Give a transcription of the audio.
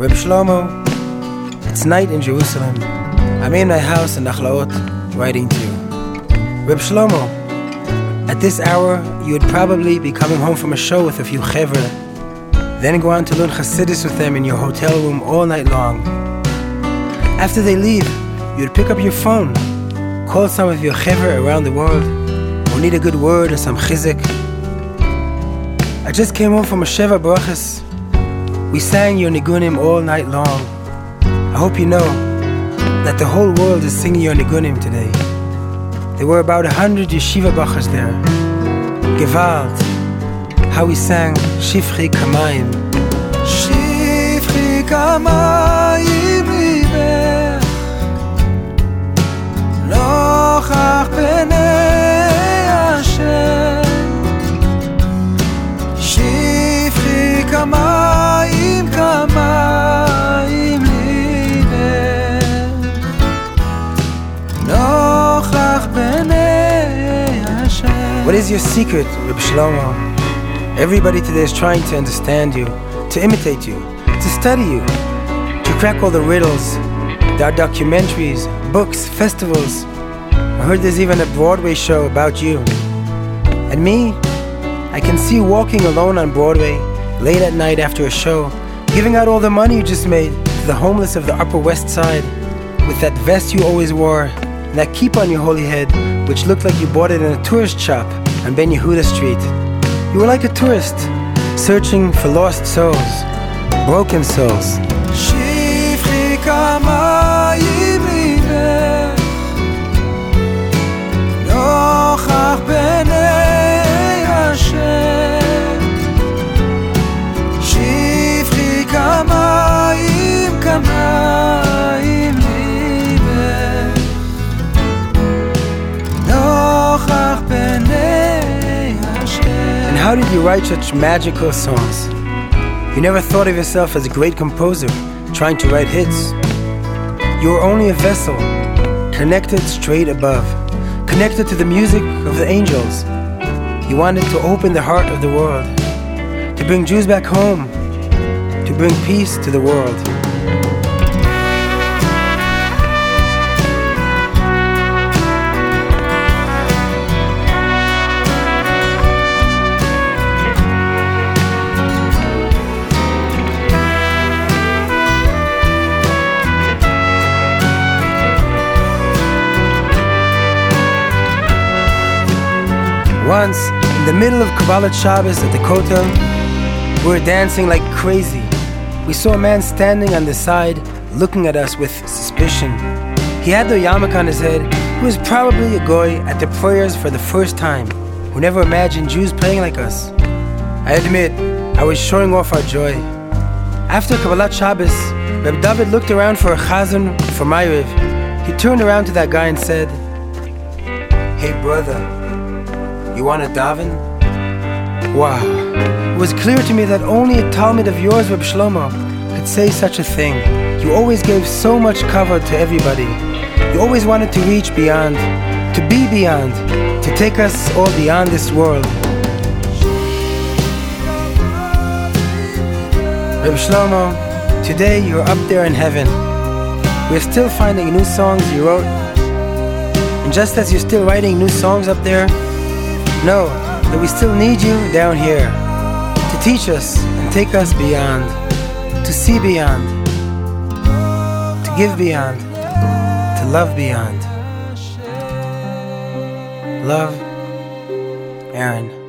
Reb Shlomo, it's night in Jerusalem. I'm in my house in Nachlaot, writing to you. Reb Shlomo, at this hour, you would probably be coming home from a show with a few chevra, then go on to learn Chassidus with them in your hotel room all night long. After they leave, you'd pick up your phone, call some of your chevra around the world, or need a good word or some chizuk. I just came home from a Sheva Brachas. We sang your nigunim all night long. I hope you know that the whole world is singing your nigunim today. There were about a hundred yeshiva bachas there. Gewalt, how we sang Shifchi Chamayim. Shifchi Chamayim What is your secret, Reb Shlomo? Everybody today is trying to understand you, to imitate you, to study you, to crack all the riddles. There are documentaries, books, festivals. I heard there's even a Broadway show about you. And me, I can see you walking alone on Broadway, late at night after a show, giving out all the money you just made to the homeless of the Upper West Side, with that vest you always wore, and that kippah on your holy head, which looked like you bought it in a tourist shop on Ben Yehuda Street. You were like a tourist, searching for lost souls, broken souls. How did you write such magical songs? You never thought of yourself as a great composer, trying to write hits. You were only a vessel, connected straight above, connected to the music of the angels. You wanted to open the heart of the world, to bring Jews back home, to bring peace to the world. Once, in the middle of Kabbalas Shabbos at the Kotel, we were dancing like crazy. We saw a man standing on the side, looking at us with suspicion. He had the yarmulke on his head, who was probably a goy at the prayers for the first time, who never imagined Jews praying like us. I admit, I was showing off our joy. After Kabbalas Shabbos, Reb David looked around for a chazan for Ma'ariv. He turned around to that guy and said, Hey brother, you want to daven? Wow. It was clear to me that only a talmid of yours, Reb Shlomo, could say such a thing. You always gave so much kavod to everybody. You always wanted to reach beyond, to be beyond, to take us all beyond this world. Reb Shlomo, today you're up there in heaven. We're still finding new songs you wrote. And just as you're still writing new songs up there, know that we still need you down here to teach us and take us beyond, to see beyond, to give beyond, to love beyond. Love, Aaron.